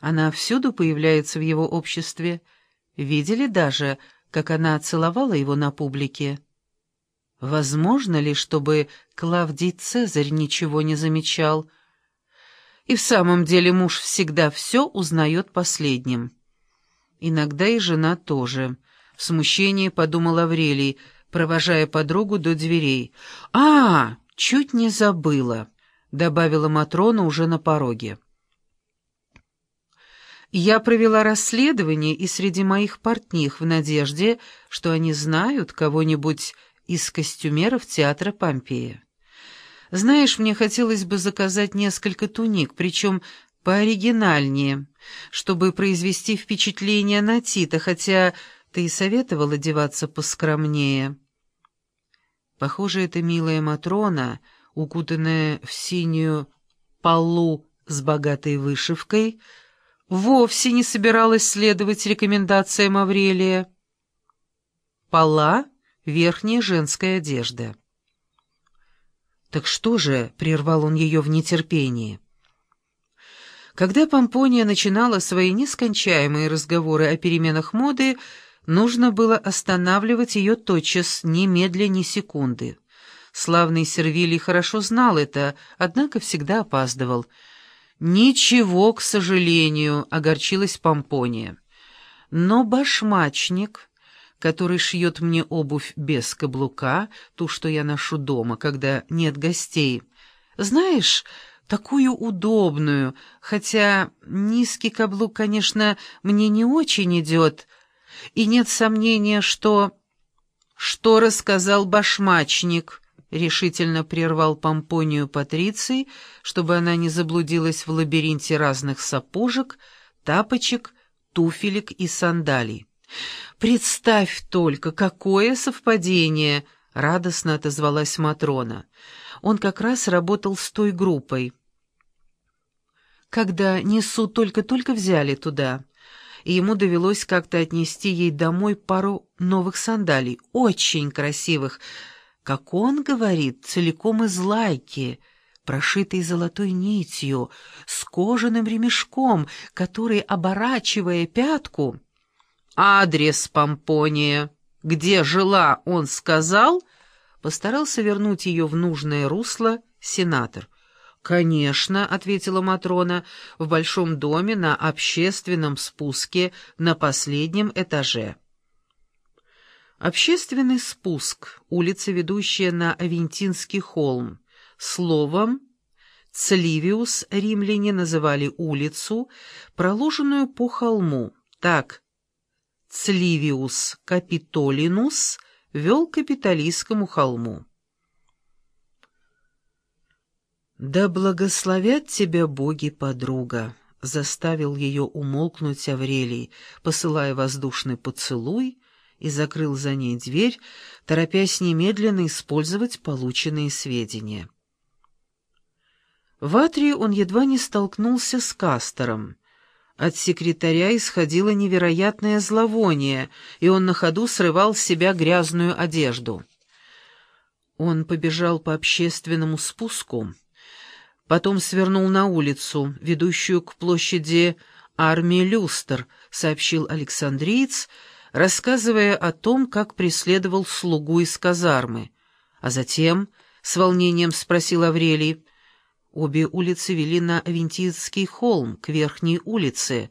Она всюду появляется в его обществе. Видели даже, как она целовала его на публике? Возможно ли, чтобы Клавдий Цезарь ничего не замечал? И в самом деле муж всегда все узнает последним. Иногда и жена тоже. В смущении подумал Аврелий, провожая подругу до дверей. «А, чуть не забыла», — добавила Матрона уже на пороге. Я провела расследование и среди моих портних в надежде, что они знают кого-нибудь из костюмеров театра Помпея. Знаешь, мне хотелось бы заказать несколько туник, причем пооригинальнее, чтобы произвести впечатление на Тита, хотя ты и советовал одеваться поскромнее. Похоже, эта милая Матрона, укутанная в синюю полу с богатой вышивкой, вовсе не собиралась следовать рекомендациям Аврелия. Пола верхняя женская одежда. «Так что же?» — прервал он ее в нетерпении. Когда Помпония начинала свои нескончаемые разговоры о переменах моды, нужно было останавливать ее тотчас, немедля ни секунды. Славный Сервилий хорошо знал это, однако всегда опаздывал. «Ничего, к сожалению», — огорчилась Помпония. Но башмачник который шьет мне обувь без каблука, ту, что я ношу дома, когда нет гостей. Знаешь, такую удобную, хотя низкий каблук, конечно, мне не очень идет, и нет сомнения, что... Что рассказал башмачник? Решительно прервал помпонию Патриций, чтобы она не заблудилась в лабиринте разных сапожек, тапочек, туфелек и сандалий. «Представь только, какое совпадение!» — радостно отозвалась Матрона. Он как раз работал с той группой. Когда Несу только-только взяли туда, ему довелось как-то отнести ей домой пару новых сандалий, очень красивых, как он говорит, целиком из лайки, прошитой золотой нитью, с кожаным ремешком, который, оборачивая пятку... «Адрес Помпония. Где жила, он сказал?» Постарался вернуть ее в нужное русло сенатор. «Конечно», — ответила Матрона, — «в большом доме на общественном спуске на последнем этаже». Общественный спуск, улица, ведущая на Авентинский холм. Словом, Цливиус римляне называли улицу, проложенную по холму. Так, Цливиус Капитолинус вел к Капитолийскому холму. «Да благословят тебя боги, подруга!» — заставил ее умолкнуть Аврелий, посылая воздушный поцелуй, и закрыл за ней дверь, торопясь немедленно использовать полученные сведения. В Атрии он едва не столкнулся с Кастором. От секретаря исходило невероятное зловоние, и он на ходу срывал с себя грязную одежду. Он побежал по общественному спуску, потом свернул на улицу, ведущую к площади армии Люстер, сообщил Александриец, рассказывая о том, как преследовал слугу из казармы. А затем, с волнением спросил Аврелий, Обе улицы вели на Авентинский холм, к Верхней улице,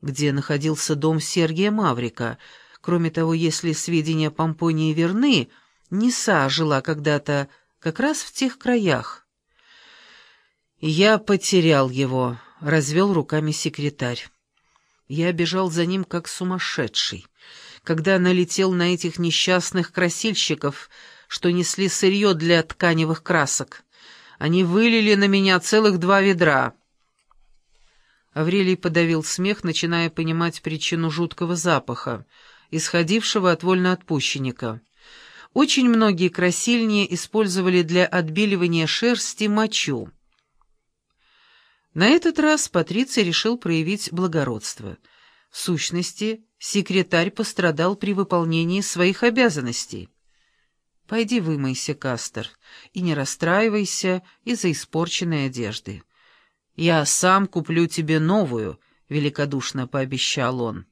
где находился дом Сергия Маврика. Кроме того, если сведения Помпонии верны, Неса жила когда-то как раз в тех краях. «Я потерял его», — развел руками секретарь. Я бежал за ним как сумасшедший, когда налетел на этих несчастных красильщиков, что несли сырье для тканевых красок. Они вылили на меня целых два ведра». Аврелий подавил смех, начиная понимать причину жуткого запаха, исходившего от вольноотпущенника. Очень многие красильни использовали для отбеливания шерсти мочу. На этот раз Патриций решил проявить благородство. В сущности, секретарь пострадал при выполнении своих обязанностей. Пойди вымойся, Кастер, и не расстраивайся из-за испорченной одежды. Я сам куплю тебе новую, великодушно пообещал он.